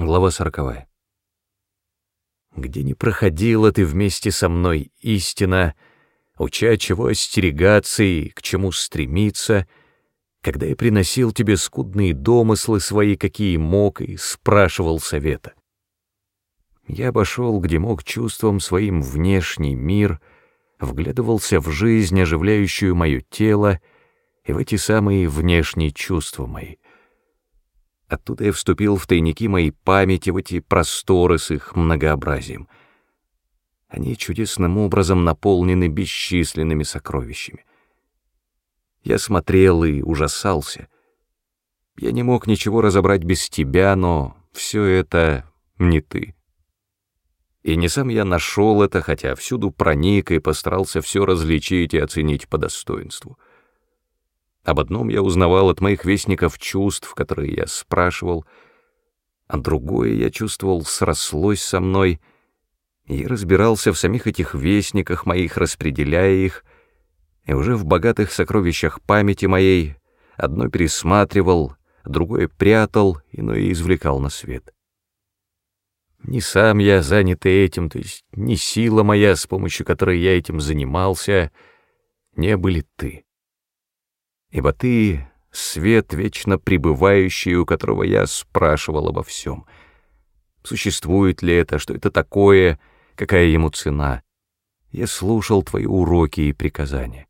Глава сороковая. Где не проходила ты вместе со мной истина, уча чего остерегаться и к чему стремиться, когда я приносил тебе скудные домыслы свои, какие мог, и спрашивал совета. Я обошел, где мог чувством своим внешний мир, вглядывался в жизнь, оживляющую мое тело, и в эти самые внешние чувства мои — Оттуда я вступил в тайники моей памяти, в эти просторы с их многообразием. Они чудесным образом наполнены бесчисленными сокровищами. Я смотрел и ужасался. Я не мог ничего разобрать без тебя, но все это не ты. И не сам я нашел это, хотя всюду проник и постарался все различить и оценить по достоинству — об одном я узнавал от моих вестников чувств, которые я спрашивал, а другое я чувствовал срослось со мной и разбирался в самих этих вестниках моих, распределяя их, и уже в богатых сокровищах памяти моей одно пересматривал, другое прятал, иное извлекал на свет. Не сам я занятый этим, то есть не сила моя, с помощью которой я этим занимался, не были ты ибо ты — свет вечно пребывающий, у которого я спрашивал обо всем. Существует ли это, что это такое, какая ему цена? Я слушал твои уроки и приказания.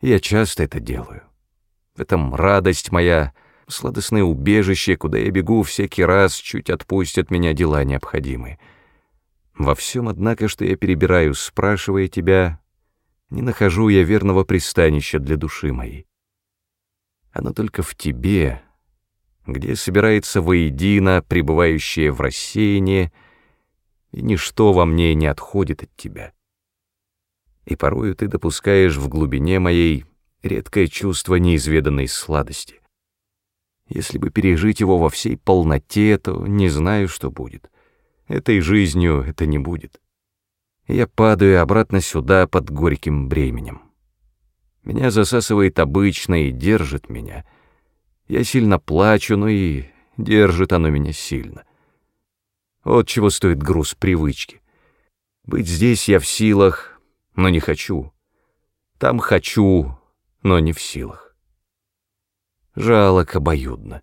Я часто это делаю. В этом радость моя, сладостное убежище, куда я бегу всякий раз, чуть отпустят меня дела необходимые. Во всем, однако, что я перебираю, спрашивая тебя, не нахожу я верного пристанища для души моей. Оно только в тебе, где собирается воедино, пребывающее в рассеянии, и ничто во мне не отходит от тебя. И порою ты допускаешь в глубине моей редкое чувство неизведанной сладости. Если бы пережить его во всей полноте, то не знаю, что будет. Этой жизнью это не будет я падаю обратно сюда под горьким бременем. Меня засасывает обычно и держит меня. Я сильно плачу, но и держит оно меня сильно. Вот чего стоит груз привычки. Быть здесь я в силах, но не хочу. Там хочу, но не в силах. Жалок обоюдно.